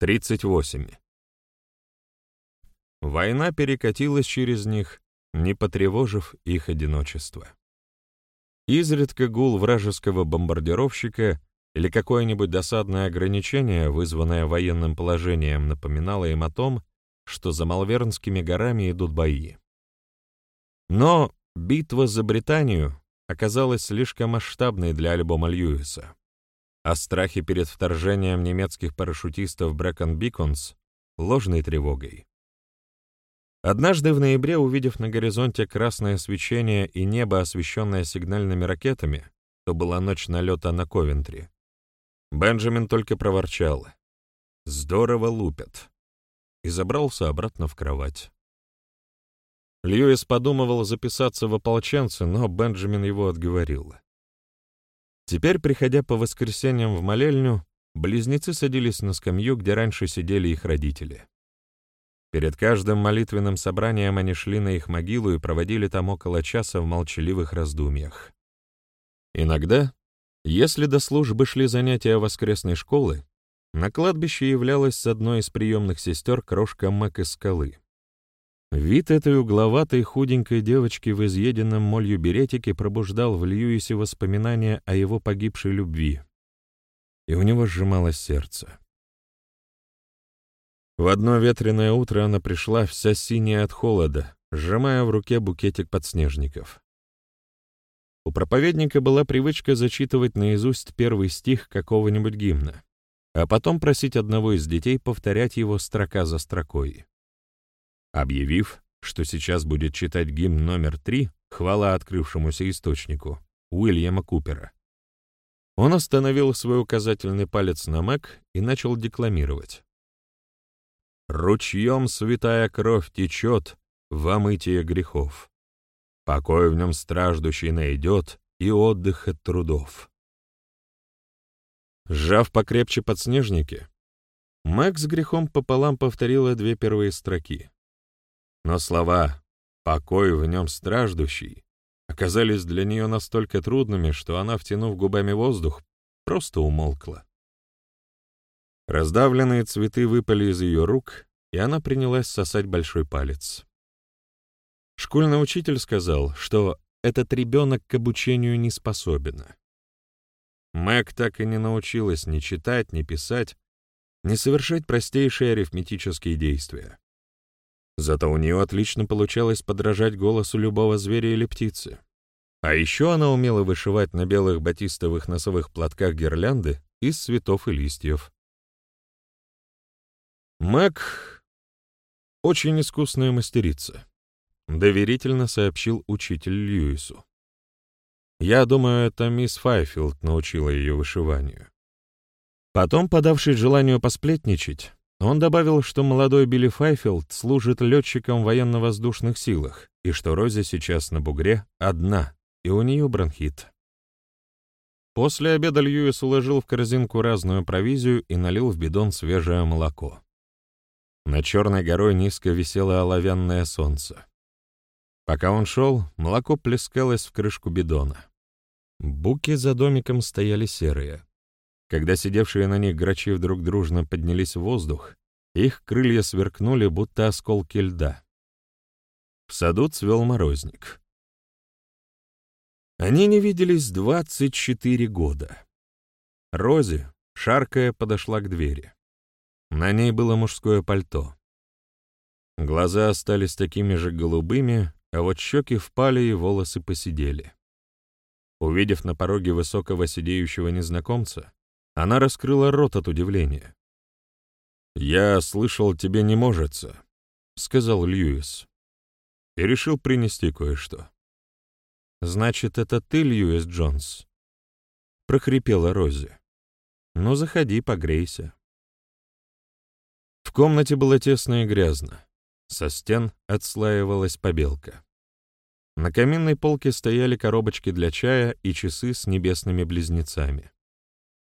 38. Война перекатилась через них, не потревожив их одиночество. Изредка гул вражеского бомбардировщика или какое-нибудь досадное ограничение, вызванное военным положением, напоминало им о том, что за Малвернскими горами идут бои. Но битва за Британию оказалась слишком масштабной для альбома Льюиса, а страхи перед вторжением немецких парашютистов Брэкон-Биконс — ложной тревогой. Однажды в ноябре, увидев на горизонте красное свечение и небо, освещенное сигнальными ракетами, то была ночь налета на Ковентри, Бенджамин только проворчал. «Здорово лупят!» и забрался обратно в кровать. Льюис подумывал записаться в ополченцы, но Бенджамин его отговорил. Теперь, приходя по воскресеньям в молельню, близнецы садились на скамью, где раньше сидели их родители. Перед каждым молитвенным собранием они шли на их могилу и проводили там около часа в молчаливых раздумьях. Иногда, если до службы шли занятия воскресной школы, на кладбище являлась с одной из приемных сестер крошка Мак из скалы. Вид этой угловатой худенькой девочки в изъеденном молью беретике пробуждал в Льюисе воспоминания о его погибшей любви, и у него сжималось сердце. В одно ветреное утро она пришла вся синяя от холода, сжимая в руке букетик подснежников. У проповедника была привычка зачитывать наизусть первый стих какого-нибудь гимна, а потом просить одного из детей повторять его строка за строкой. Объявив, что сейчас будет читать гимн номер три «Хвала открывшемуся источнику» Уильяма Купера, он остановил свой указательный палец на Мэг и начал декламировать. Ручьем святая кровь течет в омытие грехов. Покой в нем страждущий найдет и отдых от трудов. Сжав покрепче подснежники, Макс грехом пополам повторила две первые строки. Но слова «покой в нем страждущий» оказались для нее настолько трудными, что она, втянув губами воздух, просто умолкла. Раздавленные цветы выпали из ее рук, и она принялась сосать большой палец. Школьный учитель сказал, что этот ребенок к обучению не способен. Мэг так и не научилась ни читать, ни писать, ни совершать простейшие арифметические действия. Зато у нее отлично получалось подражать голосу любого зверя или птицы. А еще она умела вышивать на белых батистовых носовых платках гирлянды из цветов и листьев. Мэг — очень искусная мастерица, доверительно сообщил учитель Льюису. Я думаю, это мисс Файфилд научила ее вышиванию. Потом, подавшись желанию посплетничать, он добавил, что молодой Билли Файфилд служит летчиком в военно-воздушных силах и что Рози сейчас на бугре одна, и у нее бронхит. После обеда Льюис уложил в корзинку разную провизию и налил в бидон свежее молоко. На черной горой низко висело оловянное солнце. Пока он шел, молоко плескалось в крышку бидона. Буки за домиком стояли серые. Когда сидевшие на них грачи вдруг дружно поднялись в воздух, их крылья сверкнули, будто осколки льда. В саду цвел морозник. Они не виделись 24 года. Рози, шаркая, подошла к двери. На ней было мужское пальто. Глаза остались такими же голубыми, а вот щеки впали и волосы посидели. Увидев на пороге высокого сидеющего незнакомца, она раскрыла рот от удивления. «Я слышал, тебе не можется», — сказал Льюис, и решил принести кое-что. «Значит, это ты, Льюис Джонс?» — прохрипела Рози. «Ну, заходи, погрейся». В комнате было тесно и грязно. Со стен отслаивалась побелка. На каминной полке стояли коробочки для чая и часы с небесными близнецами.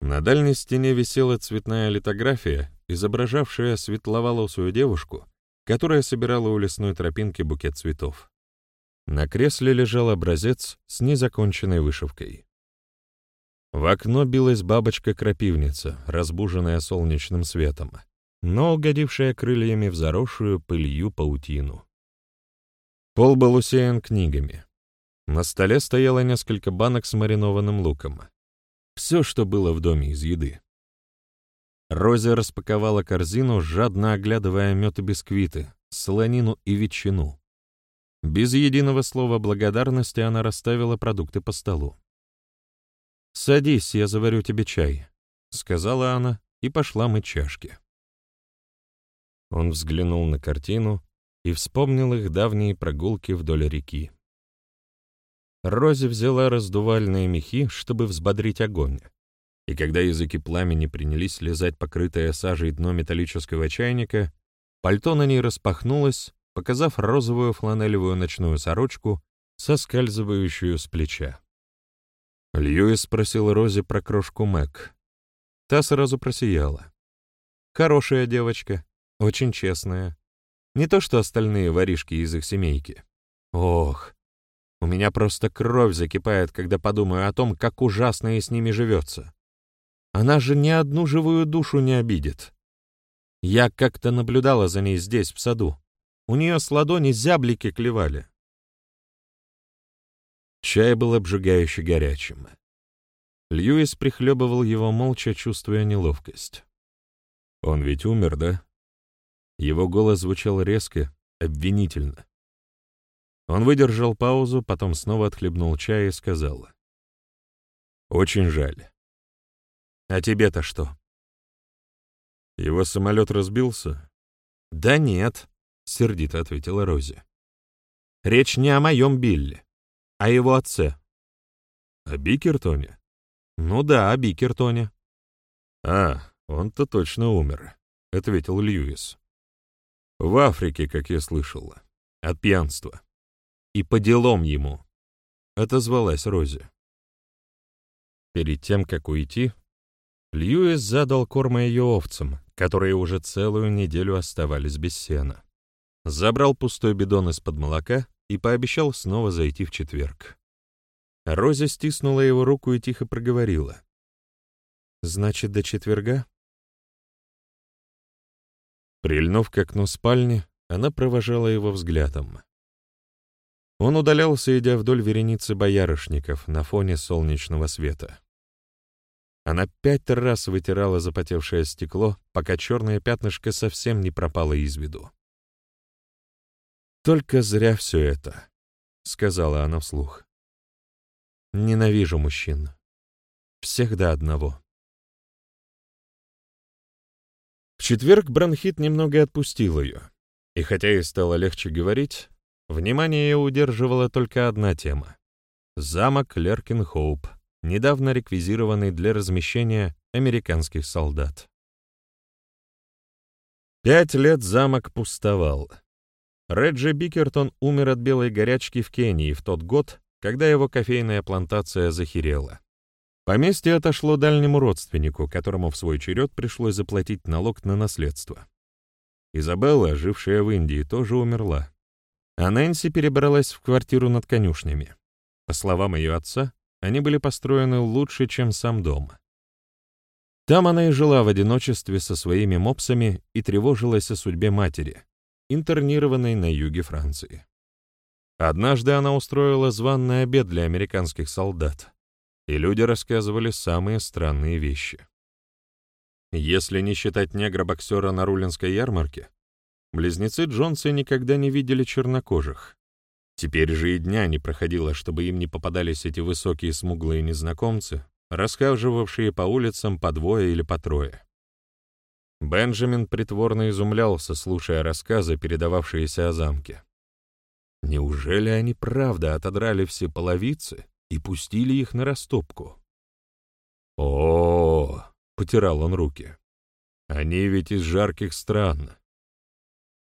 На дальней стене висела цветная литография, изображавшая светловолосую девушку, которая собирала у лесной тропинки букет цветов. На кресле лежал образец с незаконченной вышивкой. В окно билась бабочка-крапивница, разбуженная солнечным светом но угодившая крыльями в заросшую пылью паутину. Пол был усеян книгами. На столе стояло несколько банок с маринованным луком. Все, что было в доме из еды. Рози распаковала корзину, жадно оглядывая мед и бисквиты, солонину и ветчину. Без единого слова благодарности она расставила продукты по столу. «Садись, я заварю тебе чай», — сказала она и пошла мыть чашки. Он взглянул на картину и вспомнил их давние прогулки вдоль реки. Рози взяла раздувальные мехи, чтобы взбодрить огонь, и когда языки пламени принялись лизать покрытое сажей дно металлического чайника, пальто на ней распахнулось, показав розовую фланелевую ночную сорочку, соскальзывающую с плеча. Льюис спросил Рози про крошку Мэг. Та сразу просияла. «Хорошая девочка, очень честная. Не то что остальные воришки из их семейки. Ох, у меня просто кровь закипает, когда подумаю о том, как ужасно и с ними живется. Она же ни одну живую душу не обидит. Я как-то наблюдала за ней здесь, в саду. У нее с ладони зяблики клевали. Чай был обжигающе горячим. Льюис прихлебывал его молча, чувствуя неловкость. «Он ведь умер, да?» Его голос звучал резко, обвинительно. Он выдержал паузу, потом снова отхлебнул чай и сказал. «Очень жаль. А тебе-то что?» «Его самолет разбился?» «Да нет», — сердито ответила Рози. «Речь не о моем Билли о его отце. О Бикертоне? Ну да, о Бикертоне. А, он-то точно умер, ответил Льюис. В Африке, как я слышал, от пьянства. И по делам ему, отозвалась Рози. Перед тем, как уйти, Льюис задал корма ее овцам, которые уже целую неделю оставались без сена. Забрал пустой бидон из-под молока и пообещал снова зайти в четверг. Рози стиснула его руку и тихо проговорила. «Значит, до четверга?» Прильнув к окну спальни, она провожала его взглядом. Он удалялся, идя вдоль вереницы боярышников на фоне солнечного света. Она пять раз вытирала запотевшее стекло, пока черное пятнышко совсем не пропало из виду. «Только зря все это», — сказала она вслух. «Ненавижу мужчин. Всех до одного». В четверг бронхит немного отпустил ее, и хотя ей стало легче говорить, внимание ее удерживала только одна тема — замок Леркинхоуп, недавно реквизированный для размещения американских солдат. Пять лет замок пустовал, Реджи Бикертон умер от белой горячки в Кении в тот год, когда его кофейная плантация захерела. Поместье отошло дальнему родственнику, которому в свой черед пришлось заплатить налог на наследство. Изабелла, жившая в Индии, тоже умерла. А Нэнси перебралась в квартиру над конюшнями. По словам ее отца, они были построены лучше, чем сам дом. Там она и жила в одиночестве со своими мопсами и тревожилась о судьбе матери, интернированной на юге Франции. Однажды она устроила званный обед для американских солдат, и люди рассказывали самые странные вещи. Если не считать негра-боксера на Рулинской ярмарке, близнецы Джонсы никогда не видели чернокожих. Теперь же и дня не проходило, чтобы им не попадались эти высокие смуглые незнакомцы, расхаживавшие по улицам по двое или по трое. Бенджамин притворно изумлялся, слушая рассказы, передававшиеся о замке. Неужели они правда отодрали все половицы и пустили их на растопку? О, -о, -о, -о потирал он руки. Они ведь из жарких стран.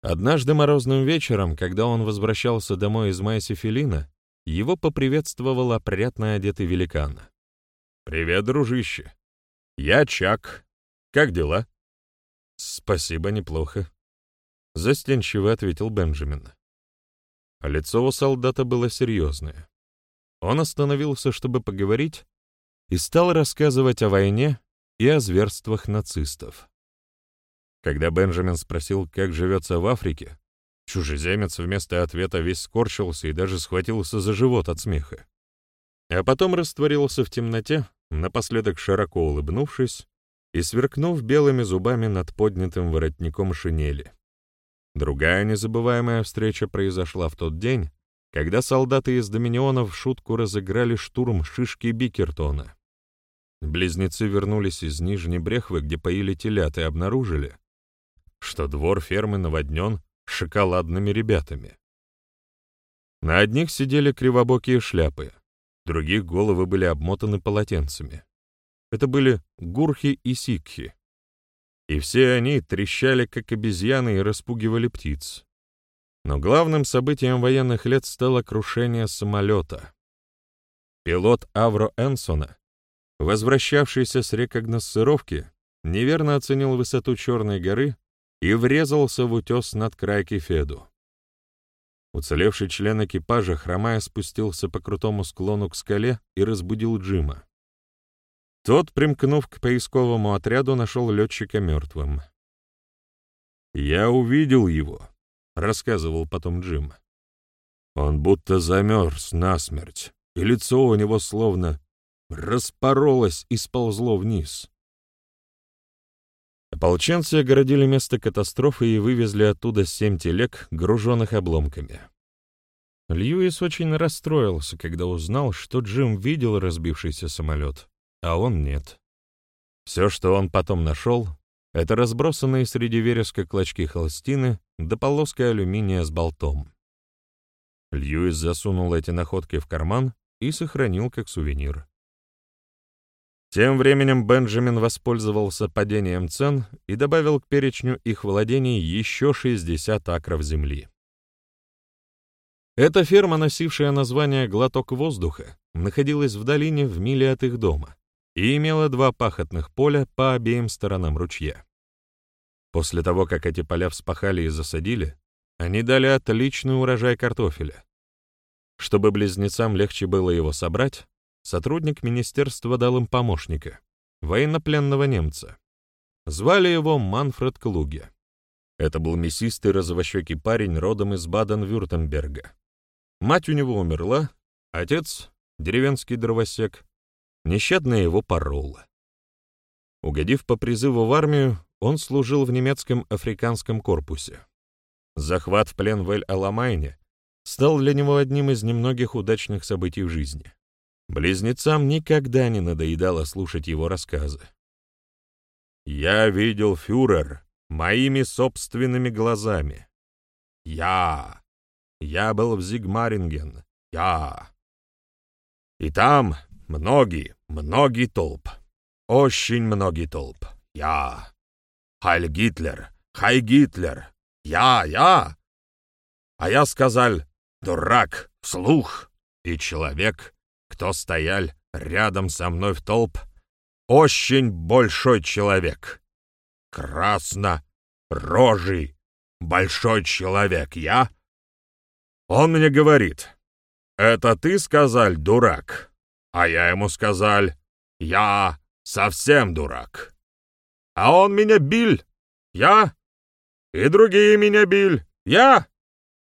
Однажды морозным вечером, когда он возвращался домой из Майсифилина, его поприветствовал опрятно одетый великан. «Привет, дружище. Я Чак. Как дела?» «Спасибо, неплохо», — застенчиво ответил Бенджамин. А лицо у солдата было серьезное. Он остановился, чтобы поговорить, и стал рассказывать о войне и о зверствах нацистов. Когда Бенджамин спросил, как живется в Африке, чужеземец вместо ответа весь скорчился и даже схватился за живот от смеха. А потом растворился в темноте, напоследок широко улыбнувшись и сверкнув белыми зубами над поднятым воротником шинели. Другая незабываемая встреча произошла в тот день, когда солдаты из Доминионов в шутку разыграли штурм шишки Бикертона. Близнецы вернулись из Нижней Брехвы, где поили телят, и обнаружили, что двор фермы наводнен шоколадными ребятами. На одних сидели кривобокие шляпы, других головы были обмотаны полотенцами. Это были гурхи и сикхи. И все они трещали, как обезьяны, и распугивали птиц. Но главным событием военных лет стало крушение самолета. Пилот Авро Энсона, возвращавшийся с рекогносцировки, неверно оценил высоту Черной горы и врезался в утес над крайки Феду. Уцелевший член экипажа, хромая, спустился по крутому склону к скале и разбудил Джима. Тот, примкнув к поисковому отряду, нашел летчика мертвым. «Я увидел его», — рассказывал потом Джим. «Он будто замерз насмерть, и лицо у него словно распоролось и сползло вниз. Ополченцы огородили место катастрофы и вывезли оттуда семь телег, груженных обломками. Льюис очень расстроился, когда узнал, что Джим видел разбившийся самолет, а он нет. Все, что он потом нашел, это разбросанные среди вереска клочки холстины да полоска алюминия с болтом. Льюис засунул эти находки в карман и сохранил как сувенир. Тем временем Бенджамин воспользовался падением цен и добавил к перечню их владений еще 60 акров земли. Эта ферма, носившая название «Глоток воздуха», находилась в долине в миле от их дома и имела два пахотных поля по обеим сторонам ручья. После того, как эти поля вспахали и засадили, они дали отличный урожай картофеля. Чтобы близнецам легче было его собрать, сотрудник министерства дал им помощника, военнопленного немца. Звали его Манфред Клуге. Это был мясистый розовощекий парень родом из Баден-Вюртемберга. Мать у него умерла, отец, деревенский дровосек, нещадно его порола. Угодив по призыву в армию, он служил в немецком африканском корпусе. Захват в плен в Эль-Аламайне стал для него одним из немногих удачных событий в жизни. Близнецам никогда не надоедало слушать его рассказы. «Я видел фюрер моими собственными глазами. Я! Я был в Зигмаринген. Я!» И там многие, многие толп. Очень многие толп. Я! Хайль Гитлер! Хай Гитлер! Я! Я! А я сказал, дурак, вслух, и человек кто стоял рядом со мной в толп, очень большой человек. Красно, рожий, большой человек, я? Он мне говорит, это ты сказал, дурак? А я ему сказал, я совсем дурак. А он меня бил, я? И другие меня бил, я?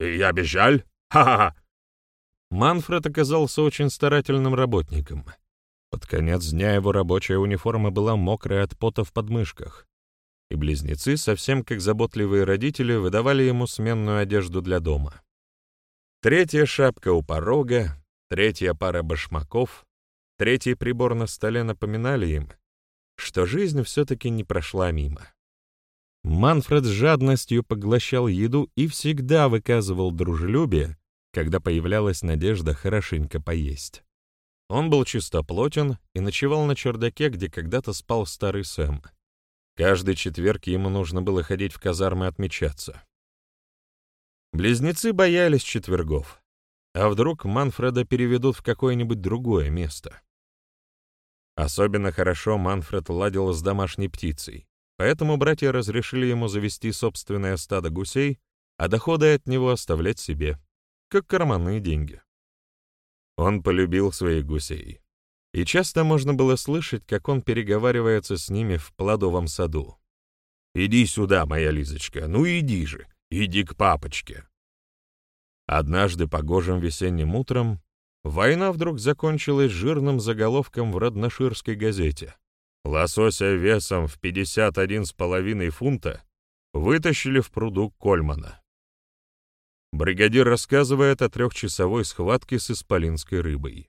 И я бежал, ха-ха-ха. Манфред оказался очень старательным работником. Под конец дня его рабочая униформа была мокрая от пота в подмышках, и близнецы, совсем как заботливые родители, выдавали ему сменную одежду для дома. Третья шапка у порога, третья пара башмаков, третий прибор на столе напоминали им, что жизнь все-таки не прошла мимо. Манфред с жадностью поглощал еду и всегда выказывал дружелюбие, когда появлялась надежда хорошенько поесть. Он был чистоплотен и ночевал на чердаке, где когда-то спал старый Сэм. Каждый четверг ему нужно было ходить в казармы отмечаться. Близнецы боялись четвергов. А вдруг Манфреда переведут в какое-нибудь другое место? Особенно хорошо Манфред ладил с домашней птицей, поэтому братья разрешили ему завести собственное стадо гусей, а доходы от него оставлять себе как карманные деньги. Он полюбил своих гусей, и часто можно было слышать, как он переговаривается с ними в плодовом саду. Иди сюда, моя Лизочка, ну иди же, иди к папочке. Однажды погожим весенним утром война вдруг закончилась жирным заголовком в родноширской газете. Лосося весом в 51,5 фунта вытащили в пруду Кольмана. Бригадир рассказывает о трехчасовой схватке с исполинской рыбой.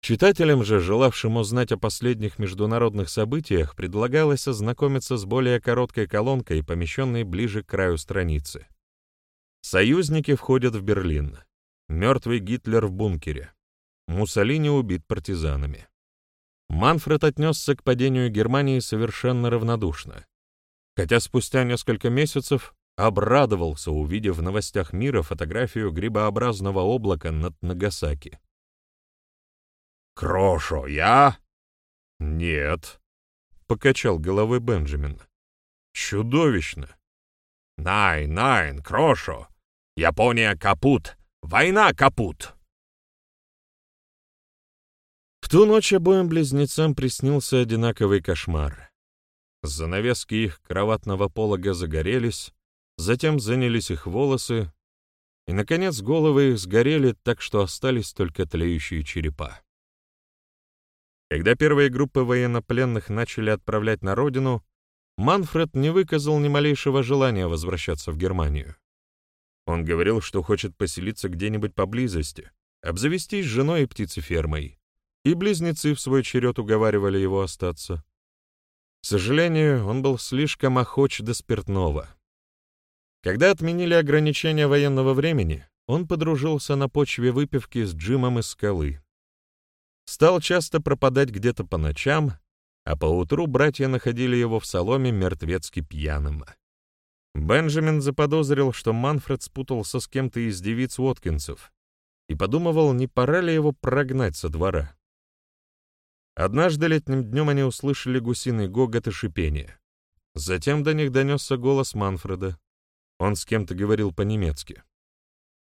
Читателям же, желавшим узнать о последних международных событиях, предлагалось ознакомиться с более короткой колонкой, помещенной ближе к краю страницы. Союзники входят в Берлин. Мертвый Гитлер в бункере. Муссолини убит партизанами. Манфред отнесся к падению Германии совершенно равнодушно. Хотя спустя несколько месяцев обрадовался, увидев в новостях мира фотографию грибообразного облака над Нагасаки. «Крошо, я?» «Нет», — покачал головой Бенджамин. «Чудовищно!» «Найн, найн, крошо! Япония капут! Война капут!» В ту ночь обоим близнецам приснился одинаковый кошмар. Занавески их кроватного полога загорелись, затем занялись их волосы, и, наконец, головы их сгорели так, что остались только тлеющие черепа. Когда первые группы военнопленных начали отправлять на родину, Манфред не выказал ни малейшего желания возвращаться в Германию. Он говорил, что хочет поселиться где-нибудь поблизости, обзавестись женой и птицефермой, и близнецы в свой черед уговаривали его остаться. К сожалению, он был слишком охоч до спиртного. Когда отменили ограничения военного времени, он подружился на почве выпивки с Джимом из скалы. Стал часто пропадать где-то по ночам, а поутру братья находили его в соломе мертвецки пьяным. Бенджамин заподозрил, что Манфред спутался с кем-то из девиц Уоткинсов и подумывал, не пора ли его прогнать со двора. Однажды летним днем они услышали гусиный гогот и шипение. Затем до них донесся голос Манфреда. Он с кем-то говорил по-немецки.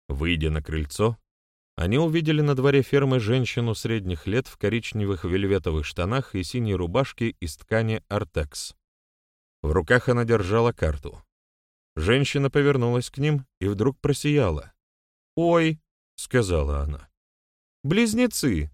Выйдя на крыльцо, они увидели на дворе фермы женщину средних лет в коричневых вельветовых штанах и синей рубашке из ткани «Артекс». В руках она держала карту. Женщина повернулась к ним и вдруг просияла. «Ой!» — сказала она. «Близнецы!